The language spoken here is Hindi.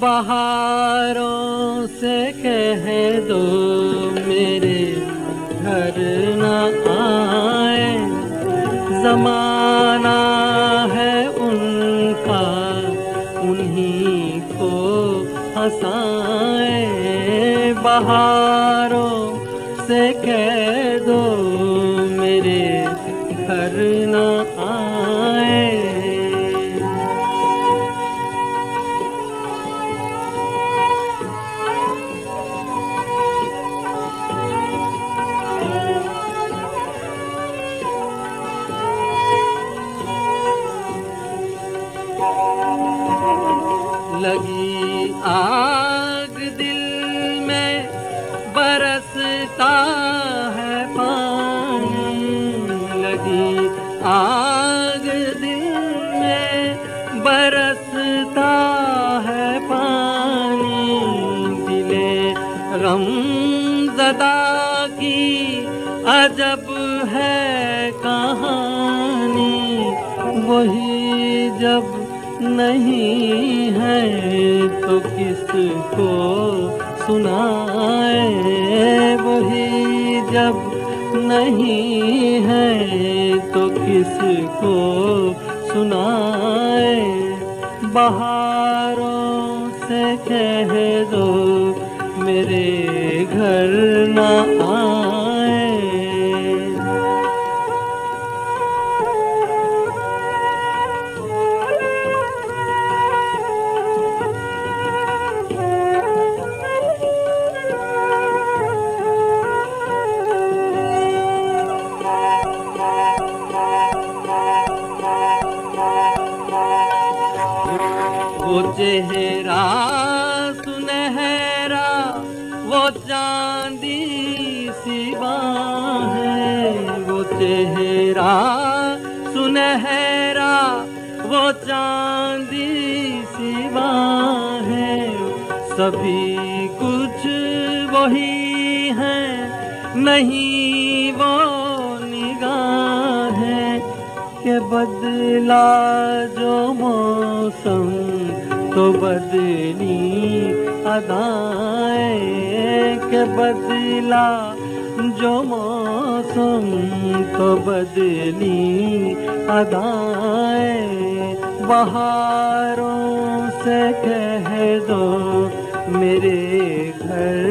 बहारों से कह दो मेरे घर न आए। जमाना है उनका, उन्हीं को हंसाए। बहारों से कह दो मेरे घर न आए। लगी आग दिल में बरसता है पानी। लगी आग दिल में बरसता है पानी। दिले गम जदा की अजब है कहानी। वही जब नहीं है तो किसको सुनाए वही जब नहीं है तो किसको सुनाए? बहारों से कह दो, मेरे घर न आए चेहरा, सुनहरा, वो चांदी सिवा है। वो चेहरा, सुनहरा, वो चांदी सिवा है। सभी कुछ वही है, नहीं वो निगाह है। के बदला जो मौसम तो बदली अदाए के बदला, जो मौसम तो बदली अदाए। बहारों से कह दो मेरे घर